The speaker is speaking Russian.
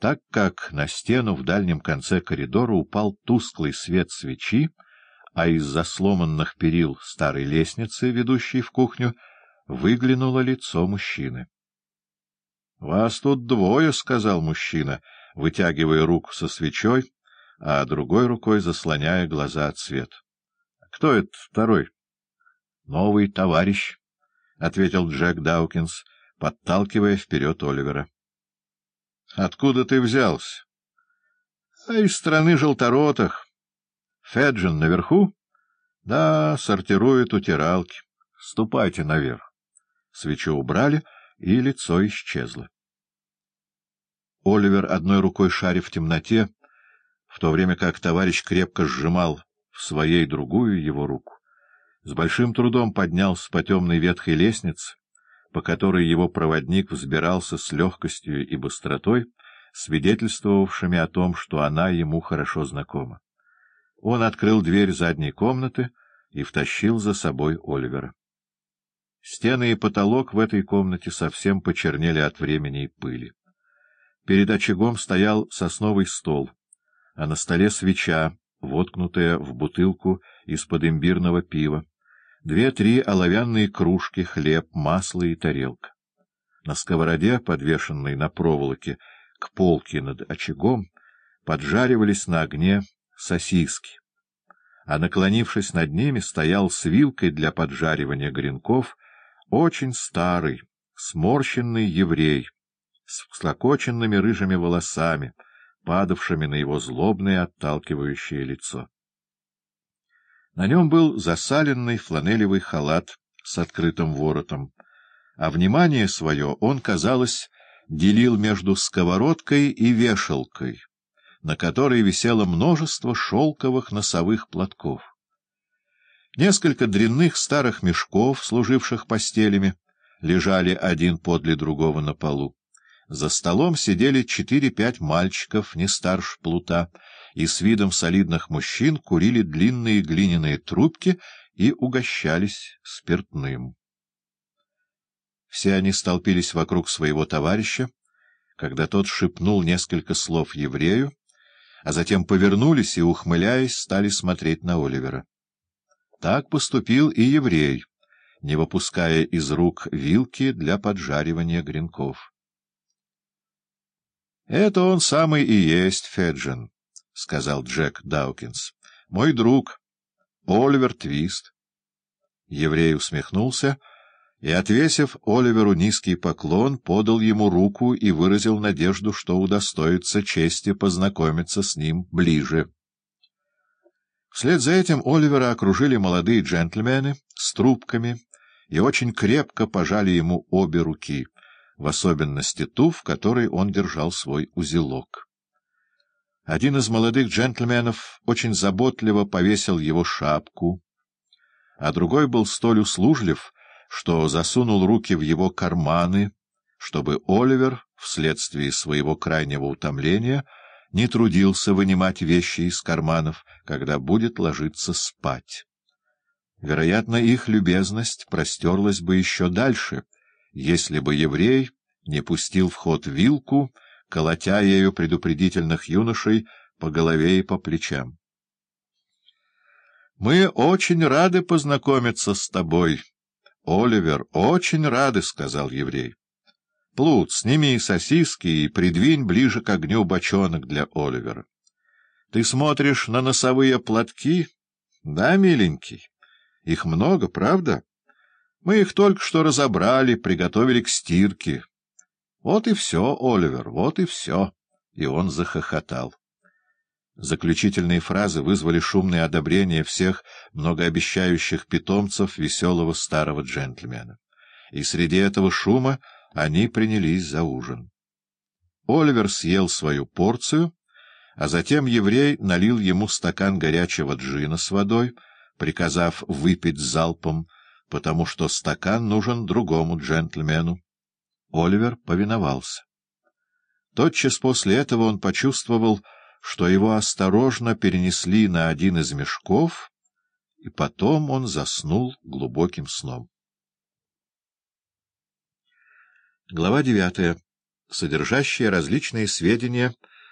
так как на стену в дальнем конце коридора упал тусклый свет свечи, а из-за сломанных перил старой лестницы, ведущей в кухню, выглянуло лицо мужчины. — Вас тут двое, — сказал мужчина, вытягивая руку со свечой, а другой рукой заслоняя глаза от света. — Кто это второй? — Новый товарищ, — ответил Джек Даукинс, подталкивая вперед Оливера. — Откуда ты взялся? — А из страны желторотых. Феджин наверху? — Да, сортирует утиралки. Ступайте наверх. Свечу убрали, и лицо исчезло. Оливер, одной рукой шарив в темноте, в то время как товарищ крепко сжимал в своей другую его руку, с большим трудом поднялся по темной ветхой лестнице, по которой его проводник взбирался с легкостью и быстротой, свидетельствовавшими о том, что она ему хорошо знакома. Он открыл дверь задней комнаты и втащил за собой Оливера. Стены и потолок в этой комнате совсем почернели от времени и пыли. Перед очагом стоял сосновый стол, а на столе свеча, воткнутая в бутылку из-под имбирного пива, две-три оловянные кружки, хлеб, масло и тарелка. На сковороде, подвешенной на проволоке к полке над очагом, поджаривались на огне сосиски, а наклонившись над ними, стоял с вилкой для поджаривания гренков очень старый, сморщенный еврей с всклокоченными рыжими волосами, падавшими на его злобное отталкивающее лицо. На нем был засаленный фланелевый халат с открытым воротом, а внимание свое он, казалось, делил между сковородкой и вешалкой, на которой висело множество шелковых носовых платков. Несколько дрянных старых мешков, служивших постелями, лежали один подле другого на полу. За столом сидели четыре-пять мальчиков, не старше плута, и с видом солидных мужчин курили длинные глиняные трубки и угощались спиртным. Все они столпились вокруг своего товарища, когда тот шепнул несколько слов еврею, а затем повернулись и, ухмыляясь, стали смотреть на Оливера. Так поступил и еврей, не выпуская из рук вилки для поджаривания гренков. — Это он самый и есть, Феджин, — сказал Джек Даукинс. — Мой друг, Оливер Твист. Еврей усмехнулся и, отвесив Оливеру низкий поклон, подал ему руку и выразил надежду, что удостоится чести познакомиться с ним ближе. Вслед за этим Оливера окружили молодые джентльмены с трубками и очень крепко пожали ему обе руки — в особенности ту, в которой он держал свой узелок. Один из молодых джентльменов очень заботливо повесил его шапку, а другой был столь услужлив, что засунул руки в его карманы, чтобы Оливер, вследствие своего крайнего утомления, не трудился вынимать вещи из карманов, когда будет ложиться спать. Вероятно, их любезность простерлась бы еще дальше — если бы еврей не пустил в ход вилку, колотя ею предупредительных юношей по голове и по плечам. — Мы очень рады познакомиться с тобой, Оливер, очень рады, — сказал еврей. — Плут, сними сосиски и придвинь ближе к огню бочонок для Оливера. Ты смотришь на носовые платки? Да, миленький? Их много, правда? — мы их только что разобрали, приготовили к стирке. Вот и все, Оливер, вот и все. И он захохотал. Заключительные фразы вызвали шумное одобрение всех многообещающих питомцев веселого старого джентльмена. И среди этого шума они принялись за ужин. Оливер съел свою порцию, а затем еврей налил ему стакан горячего джина с водой, приказав выпить залпом, потому что стакан нужен другому джентльмену. Оливер повиновался. Тотчас после этого он почувствовал, что его осторожно перенесли на один из мешков, и потом он заснул глубоким сном. Глава девятая. содержащее различные сведения